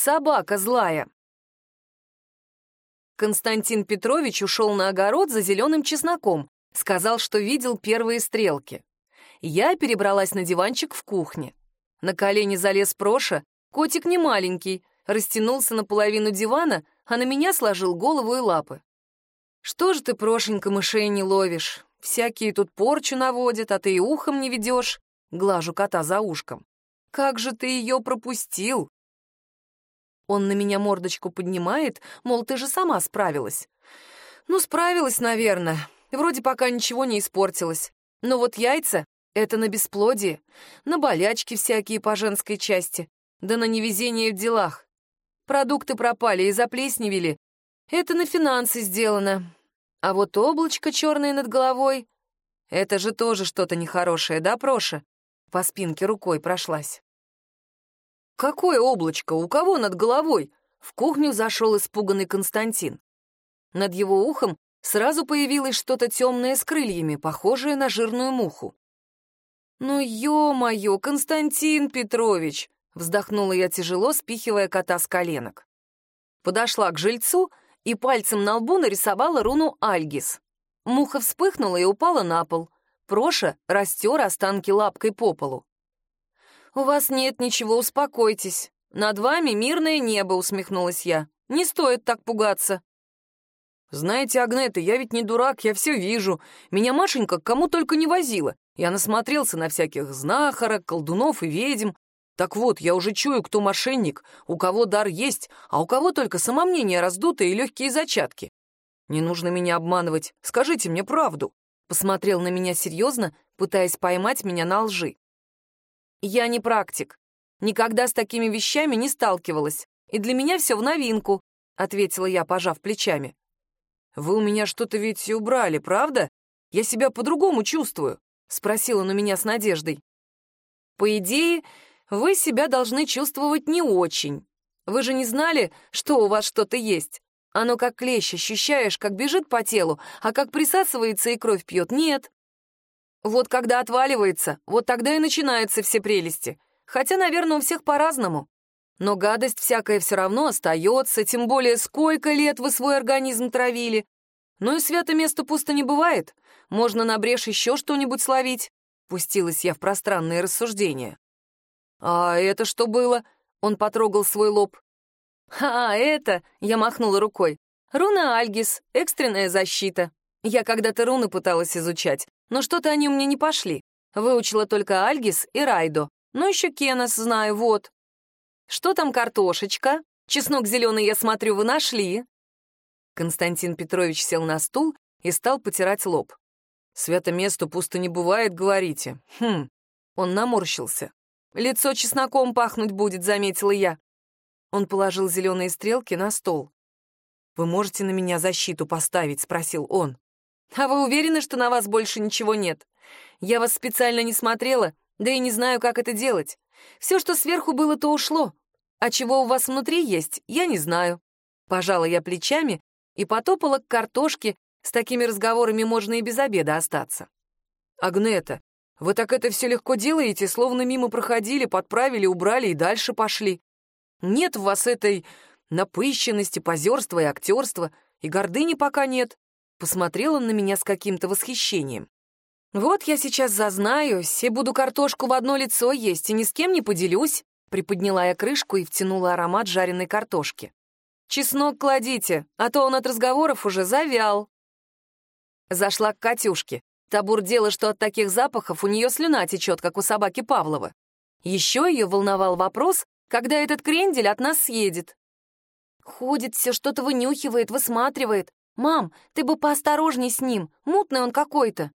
Собака злая. Константин Петрович ушел на огород за зеленым чесноком, сказал, что видел первые стрелки. Я перебралась на диванчик в кухне. На колени залез Проша, котик не маленький, растянулся наполовину дивана, а на меня сложил голову и лапы. «Что же ты, Прошенька, мышей не ловишь? Всякие тут порчу наводят, а ты и ухом не ведешь», — глажу кота за ушком. «Как же ты ее пропустил?» Он на меня мордочку поднимает, мол, ты же сама справилась. Ну, справилась, наверное. Вроде пока ничего не испортилось. Но вот яйца — это на бесплодие, на болячки всякие по женской части, да на невезение в делах. Продукты пропали и заплесневели. Это на финансы сделано. А вот облачко черное над головой — это же тоже что-то нехорошее, да, Проша? По спинке рукой прошлась. «Какое облачко? У кого над головой?» В кухню зашел испуганный Константин. Над его ухом сразу появилось что-то темное с крыльями, похожее на жирную муху. «Ну, ё-моё, Константин Петрович!» — вздохнула я тяжело, спихивая кота с коленок. Подошла к жильцу и пальцем на лбу нарисовала руну Альгис. Муха вспыхнула и упала на пол. Проша растер останки лапкой по полу. «У вас нет ничего, успокойтесь. Над вами мирное небо», — усмехнулась я. «Не стоит так пугаться». «Знаете, Агнета, я ведь не дурак, я все вижу. Меня Машенька к кому только не возила. Я насмотрелся на всяких знахарок, колдунов и ведьм. Так вот, я уже чую, кто мошенник, у кого дар есть, а у кого только самомнение раздутое и легкие зачатки. Не нужно меня обманывать, скажите мне правду». Посмотрел на меня серьезно, пытаясь поймать меня на лжи. «Я не практик. Никогда с такими вещами не сталкивалась. И для меня все в новинку», — ответила я, пожав плечами. «Вы у меня что-то ведь убрали, правда? Я себя по-другому чувствую», — спросил он у меня с надеждой. «По идее, вы себя должны чувствовать не очень. Вы же не знали, что у вас что-то есть. Оно как клещ, ощущаешь, как бежит по телу, а как присасывается и кровь пьет, нет. Вот когда отваливается, вот тогда и начинаются все прелести. Хотя, наверное, у всех по-разному. Но гадость всякая все равно остается, тем более сколько лет вы свой организм травили. Ну и свято место пусто не бывает. Можно на брешь еще что-нибудь словить. Пустилась я в пространные рассуждения. «А это что было?» — он потрогал свой лоб. «А, это...» — я махнула рукой. «Руна Альгис, экстренная защита. Я когда-то руны пыталась изучать, но что-то они у меня не пошли. Выучила только Альгис и Райдо. Ну, еще Кенос знаю, вот. Что там картошечка? Чеснок зеленый, я смотрю, вы нашли. Константин Петрович сел на стул и стал потирать лоб. «Свято место пусто не бывает, говорите?» «Хм». Он наморщился. «Лицо чесноком пахнуть будет», — заметила я. Он положил зеленые стрелки на стол. «Вы можете на меня защиту поставить?» — спросил он. А вы уверены, что на вас больше ничего нет? Я вас специально не смотрела, да и не знаю, как это делать. Все, что сверху было, то ушло. А чего у вас внутри есть, я не знаю. Пожала я плечами и потопала к картошке, с такими разговорами можно и без обеда остаться. «Агнета, вы так это все легко делаете, словно мимо проходили, подправили, убрали и дальше пошли. Нет в вас этой напыщенности, позерства и актерства, и гордыни пока нет. Посмотрел он на меня с каким-то восхищением. «Вот я сейчас зазнаюсь и буду картошку в одно лицо есть, и ни с кем не поделюсь», приподняла я крышку и втянула аромат жареной картошки. «Чеснок кладите, а то он от разговоров уже завял». Зашла к Катюшке. Та бурдела, что от таких запахов у нее слюна течет, как у собаки Павлова. Еще ее волновал вопрос, когда этот крендель от нас съедет. Ходит, все что-то вынюхивает, высматривает. «Мам, ты бы поосторожней с ним, мутный он какой-то».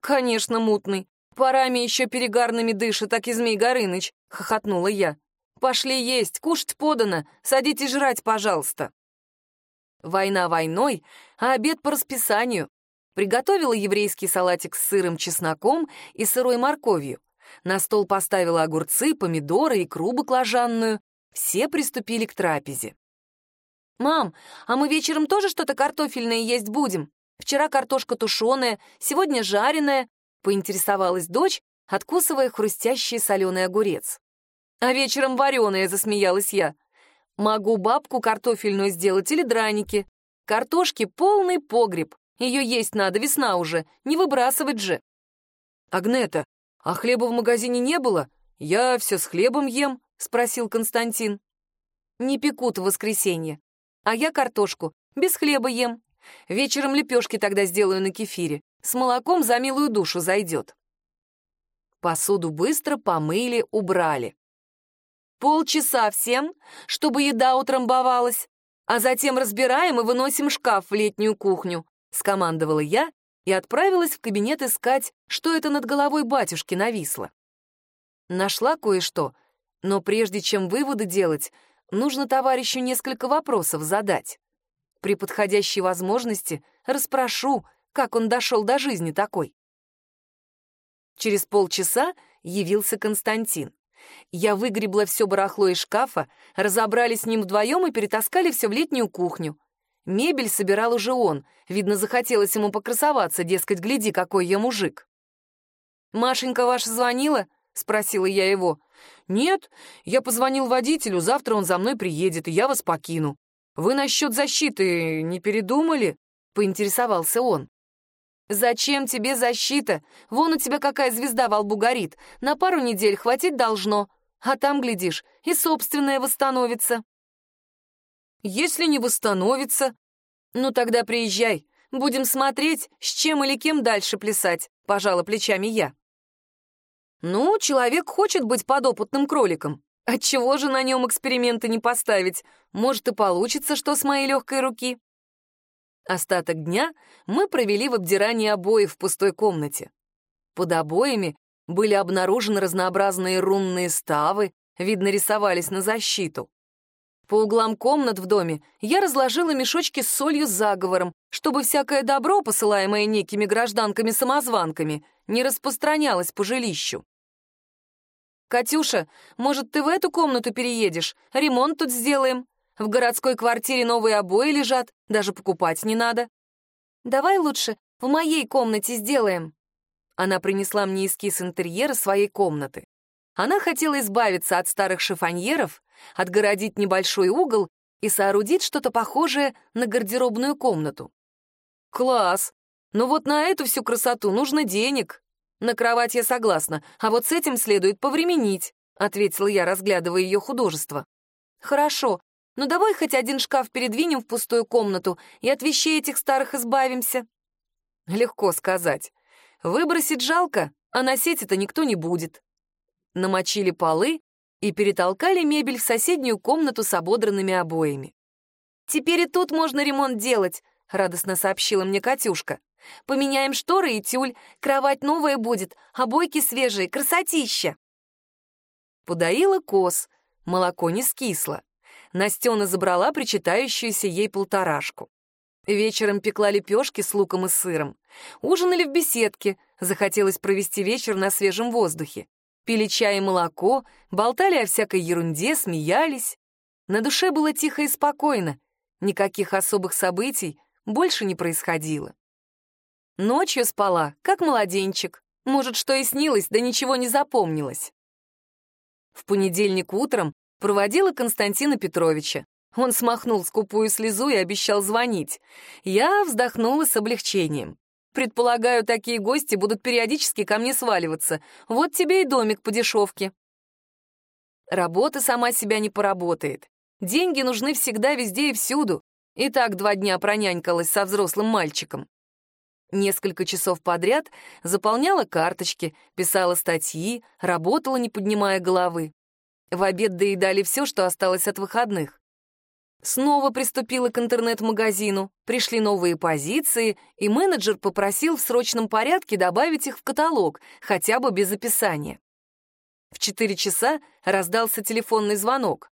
«Конечно, мутный. Парами еще перегарными дышит, так и Змей Горыныч», — хохотнула я. «Пошли есть, кушать подано, садитесь жрать, пожалуйста». Война войной, а обед по расписанию. Приготовила еврейский салатик с сырым чесноком и сырой морковью. На стол поставила огурцы, помидоры, икру баклажанную. Все приступили к трапезе. «Мам, а мы вечером тоже что-то картофельное есть будем? Вчера картошка тушеная, сегодня жареная», — поинтересовалась дочь, откусывая хрустящий соленый огурец. «А вечером вареная», — засмеялась я. Могу бабку картофельную сделать или драники. Картошки полный погреб. Ее есть надо, весна уже, не выбрасывать же. Агнета, а хлеба в магазине не было? Я все с хлебом ем, спросил Константин. Не пекут в воскресенье. А я картошку без хлеба ем. Вечером лепешки тогда сделаю на кефире. С молоком за милую душу зайдет. Посуду быстро помыли, убрали. Полчаса всем, чтобы еда утрамбовалась, а затем разбираем и выносим шкаф в летнюю кухню», — скомандовала я и отправилась в кабинет искать, что это над головой батюшки нависло. Нашла кое-что, но прежде чем выводы делать, нужно товарищу несколько вопросов задать. При подходящей возможности расспрошу, как он дошел до жизни такой. Через полчаса явился Константин. Я выгребла все барахло из шкафа, разобрали с ним вдвоем и перетаскали все в летнюю кухню. Мебель собирал уже он. Видно, захотелось ему покрасоваться, дескать, гляди, какой я мужик. «Машенька ваша звонила?» — спросила я его. «Нет, я позвонил водителю, завтра он за мной приедет, и я вас покину. Вы насчет защиты не передумали?» — поинтересовался он. «Зачем тебе защита? Вон у тебя какая звезда во лбу горит. На пару недель хватить должно. А там, глядишь, и собственное восстановится». «Если не восстановится, ну тогда приезжай. Будем смотреть, с чем или кем дальше плясать», — пожала плечами я. «Ну, человек хочет быть подопытным кроликом. Отчего же на нем эксперименты не поставить? Может, и получится, что с моей легкой руки». Остаток дня мы провели в обдирании обоев в пустой комнате. Под обоями были обнаружены разнообразные рунные ставы, видно, рисовались на защиту. По углам комнат в доме я разложила мешочки с солью с заговором, чтобы всякое добро, посылаемое некими гражданками-самозванками, не распространялось по жилищу. «Катюша, может, ты в эту комнату переедешь? Ремонт тут сделаем. В городской квартире новые обои лежат, даже покупать не надо. Давай лучше в моей комнате сделаем. Она принесла мне эскиз интерьера своей комнаты. Она хотела избавиться от старых шифоньеров, отгородить небольшой угол и соорудить что-то похожее на гардеробную комнату. Класс! Но вот на эту всю красоту нужно денег. На кровать я согласна, а вот с этим следует повременить, ответила я, разглядывая ее художество. Хорошо, ну давай хоть один шкаф передвинем в пустую комнату и от вещей этих старых избавимся. Легко сказать. Выбросить жалко, а носить это никто не будет. Намочили полы и перетолкали мебель в соседнюю комнату с ободранными обоями. «Теперь и тут можно ремонт делать», — радостно сообщила мне Катюшка. «Поменяем шторы и тюль, кровать новая будет, обойки свежие, красотища!» Подоила коз, молоко не скисло. Настена забрала причитающуюся ей полторашку. Вечером пекла лепешки с луком и сыром. Ужинали в беседке, захотелось провести вечер на свежем воздухе. Пили чай и молоко, болтали о всякой ерунде, смеялись. На душе было тихо и спокойно. Никаких особых событий больше не происходило. Ночью спала, как младенчик. Может, что и снилось, да ничего не запомнилось. В понедельник утром Проводила Константина Петровича. Он смахнул скупую слезу и обещал звонить. Я вздохнула с облегчением. Предполагаю, такие гости будут периодически ко мне сваливаться. Вот тебе и домик по дешевке. Работа сама себя не поработает. Деньги нужны всегда, везде и всюду. И так два дня пронянькалась со взрослым мальчиком. Несколько часов подряд заполняла карточки, писала статьи, работала, не поднимая головы. В обед доедали все, что осталось от выходных. Снова приступила к интернет-магазину, пришли новые позиции, и менеджер попросил в срочном порядке добавить их в каталог, хотя бы без описания. В четыре часа раздался телефонный звонок.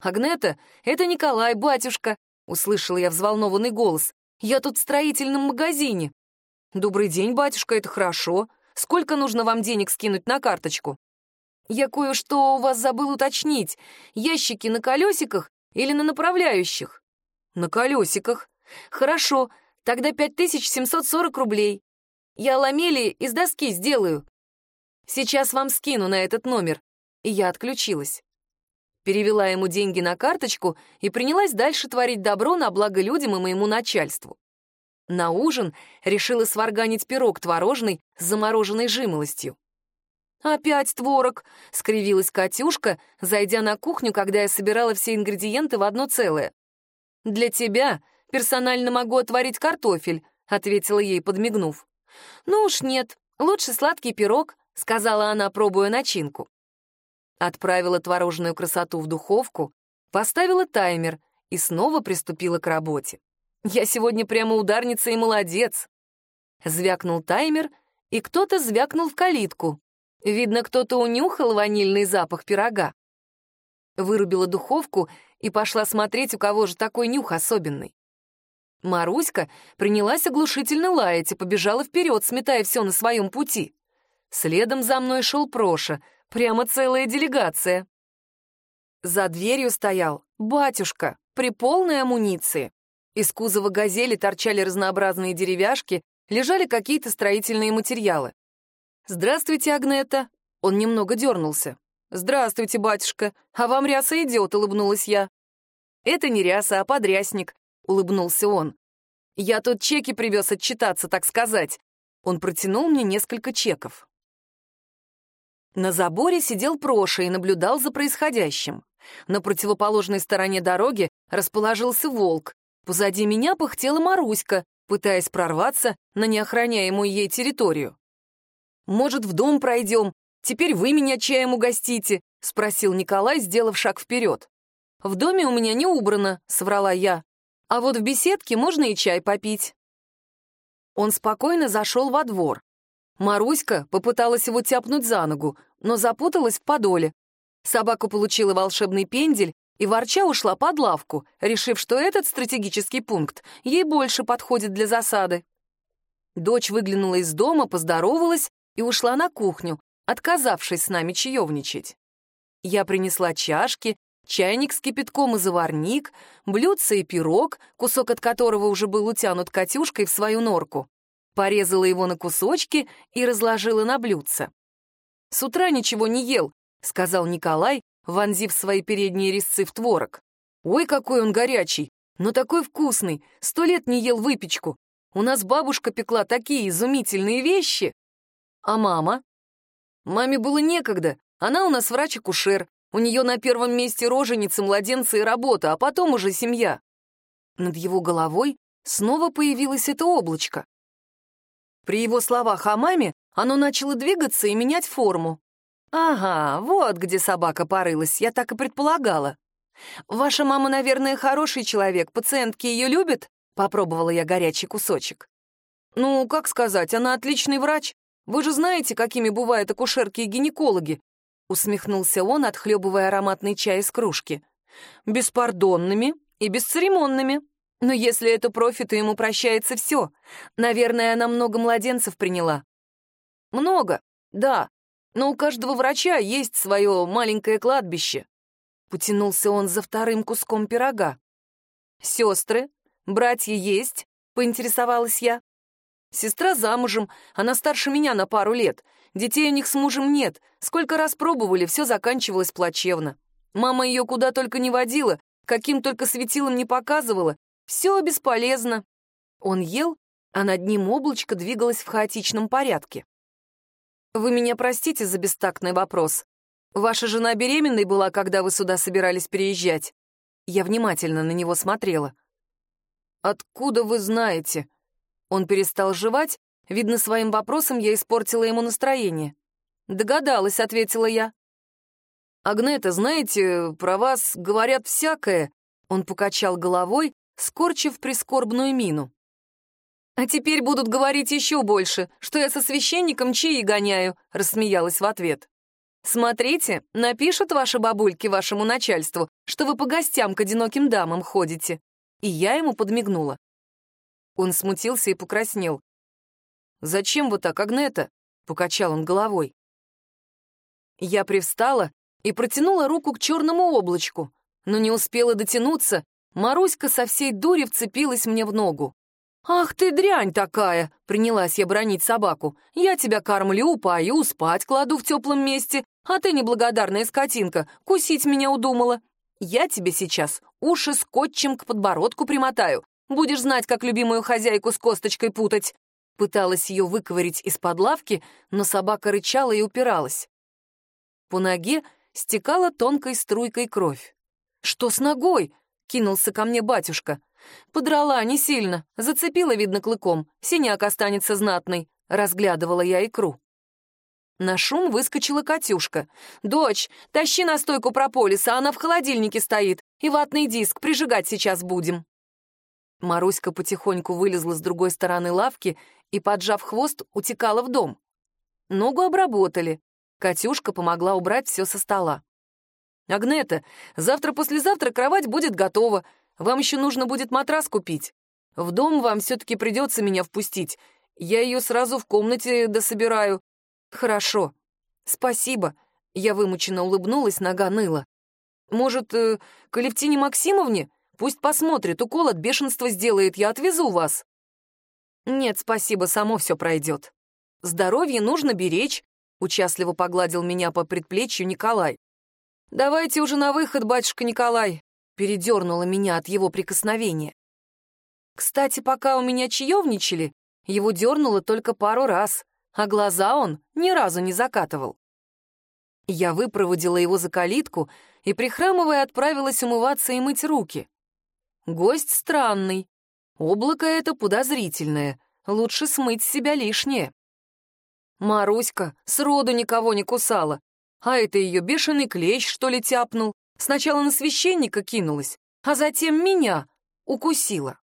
«Агнета, это Николай, батюшка», — услышала я взволнованный голос. «Я тут в строительном магазине». «Добрый день, батюшка, это хорошо. Сколько нужно вам денег скинуть на карточку?» Я кое-что у вас забыл уточнить. Ящики на колесиках или на направляющих? На колесиках. Хорошо, тогда 5740 рублей. Я ламели из доски сделаю. Сейчас вам скину на этот номер. И я отключилась. Перевела ему деньги на карточку и принялась дальше творить добро на благо людям и моему начальству. На ужин решила сварганить пирог творожный с замороженной жимолостью. «Опять творог!» — скривилась Катюшка, зайдя на кухню, когда я собирала все ингредиенты в одно целое. «Для тебя персонально могу отварить картофель», — ответила ей, подмигнув. «Ну уж нет, лучше сладкий пирог», — сказала она, пробуя начинку. Отправила творожную красоту в духовку, поставила таймер и снова приступила к работе. Я сегодня прямо ударница и молодец. Звякнул таймер, и кто-то звякнул в калитку. Видно, кто-то унюхал ванильный запах пирога. Вырубила духовку и пошла смотреть, у кого же такой нюх особенный. Маруська принялась оглушительно лаять и побежала вперед, сметая все на своем пути. Следом за мной шел Проша, прямо целая делегация. За дверью стоял батюшка при полной амуниции. Из кузова «Газели» торчали разнообразные деревяшки, лежали какие-то строительные материалы. «Здравствуйте, Агнета!» Он немного дернулся. «Здравствуйте, батюшка! А вам ряса идет», — улыбнулась я. «Это не ряса, а подрясник», — улыбнулся он. «Я тут чеки привез отчитаться, так сказать». Он протянул мне несколько чеков. На заборе сидел Проша и наблюдал за происходящим. На противоположной стороне дороги расположился волк. Позади меня пыхтела Маруська, пытаясь прорваться на неохраняемую ей территорию. Может, в дом пройдем? Теперь вы меня чаем угостите?» — спросил Николай, сделав шаг вперед. «В доме у меня не убрано», — соврала я. «А вот в беседке можно и чай попить». Он спокойно зашел во двор. Маруська попыталась его тяпнуть за ногу, но запуталась в подоле. Собака получила волшебный пендель и ворча ушла под лавку, решив, что этот стратегический пункт ей больше подходит для засады. Дочь выглянула из дома, поздоровалась и ушла на кухню, отказавшись с нами чаевничать. Я принесла чашки, чайник с кипятком и заварник, блюдце и пирог, кусок от которого уже был утянут Катюшкой в свою норку. Порезала его на кусочки и разложила на блюдце. «С утра ничего не ел», — сказал Николай, вонзив свои передние резцы в творог. «Ой, какой он горячий! Но такой вкусный! Сто лет не ел выпечку! У нас бабушка пекла такие изумительные вещи!» А мама? Маме было некогда. Она у нас врач-акушер. У нее на первом месте роженицы, младенцы и работа, а потом уже семья. Над его головой снова появилось это облачко. При его словах о маме оно начало двигаться и менять форму. «Ага, вот где собака порылась, я так и предполагала. Ваша мама, наверное, хороший человек, пациентки ее любят?» Попробовала я горячий кусочек. «Ну, как сказать, она отличный врач. Вы же знаете, какими бывают акушерки и гинекологи?» Усмехнулся он, отхлебывая ароматный чай из кружки. «Беспардонными и бесцеремонными. Но если это профи, то ему прощается все. Наверное, она много младенцев приняла». «Много, да. Но у каждого врача есть свое маленькое кладбище». Потянулся он за вторым куском пирога. «Сестры? Братья есть?» — поинтересовалась я. Сестра замужем, она старше меня на пару лет. Детей у них с мужем нет. Сколько раз пробовали, все заканчивалось плачевно. Мама ее куда только не водила, каким только светилом не показывала. Все бесполезно. Он ел, а над ним облачко двигалось в хаотичном порядке. «Вы меня простите за бестактный вопрос. Ваша жена беременной была, когда вы сюда собирались переезжать?» Я внимательно на него смотрела. «Откуда вы знаете?» Он перестал жевать, видно, своим вопросом я испортила ему настроение. «Догадалась», — ответила я. «Агнета, знаете, про вас говорят всякое», — он покачал головой, скорчив прискорбную мину. «А теперь будут говорить еще больше, что я со священником чаи гоняю», — рассмеялась в ответ. «Смотрите, напишут ваши бабульки вашему начальству, что вы по гостям к одиноким дамам ходите». И я ему подмигнула. Он смутился и покраснел. «Зачем вы так, Агнета?» — покачал он головой. Я привстала и протянула руку к черному облачку, но не успела дотянуться, Маруська со всей дури вцепилась мне в ногу. «Ах ты дрянь такая!» — принялась я бронить собаку. «Я тебя кормлю, пою, спать кладу в теплом месте, а ты, неблагодарная скотинка, кусить меня удумала. Я тебе сейчас уши скотчем к подбородку примотаю. Будешь знать, как любимую хозяйку с косточкой путать». Пыталась ее выковырить из-под лавки, но собака рычала и упиралась. По ноге стекала тонкой струйкой кровь. «Что с ногой?» — кинулся ко мне батюшка. «Подрала не сильно, зацепила, видно, клыком. Синяк останется знатный», — разглядывала я икру. На шум выскочила Катюшка. «Дочь, тащи на стойку прополиса, она в холодильнике стоит, и ватный диск, прижигать сейчас будем». Маруська потихоньку вылезла с другой стороны лавки и, поджав хвост, утекала в дом. Ногу обработали. Катюшка помогла убрать все со стола. «Агнета, завтра-послезавтра кровать будет готова. Вам еще нужно будет матрас купить. В дом вам все-таки придется меня впустить. Я ее сразу в комнате дособираю». «Хорошо. Спасибо». Я вымученно улыбнулась, нога ныла. «Может, э, к Алевтине Максимовне? Пусть посмотрит, укол от бешенства сделает, я отвезу вас». «Нет, спасибо, само все пройдет. Здоровье нужно беречь», — участливо погладил меня по предплечью Николай. «Давайте уже на выход, батюшка Николай», — передернула меня от его прикосновения. Кстати, пока у меня чаевничали, его дернуло только пару раз, а глаза он ни разу не закатывал. Я выпроводила его за калитку и, прихрамывая, отправилась умываться и мыть руки. Гость странный, Облако это подозрительное. Лучше смыть с себя лишнее. Маруська сроду никого не кусала. А это ее бешеный клещ, что ли, тяпнул. Сначала на священника кинулась, а затем меня укусила.